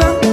não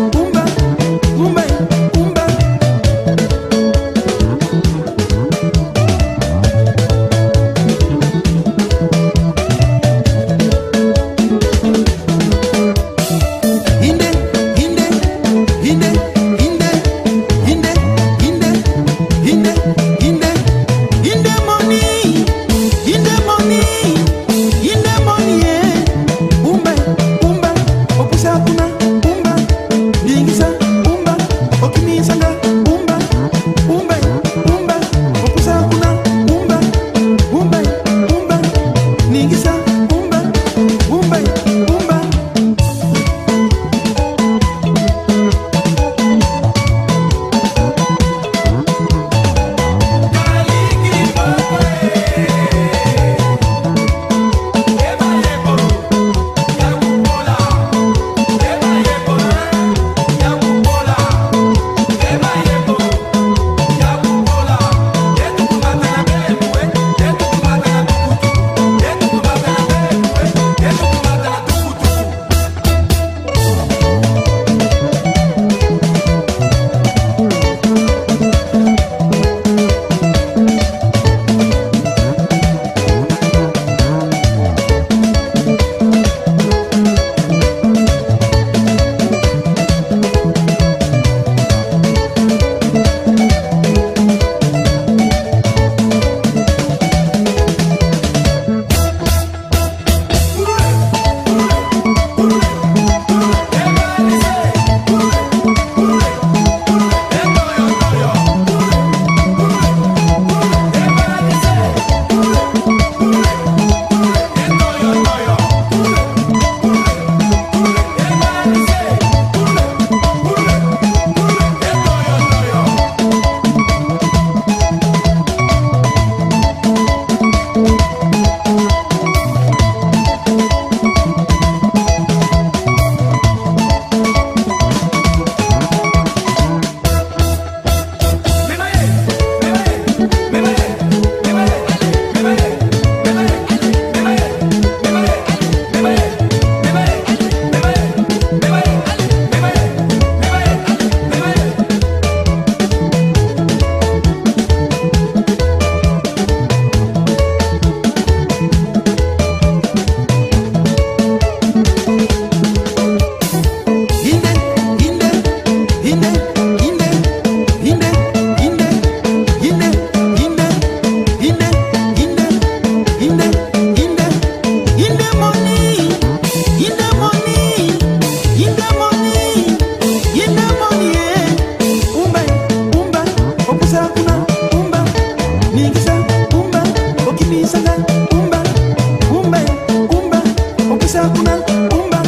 Kumba,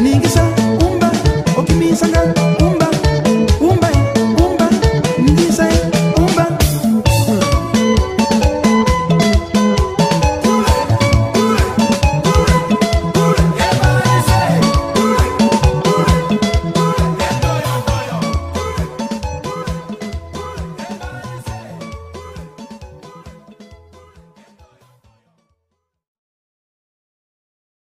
ningisa kumba, okimisanga.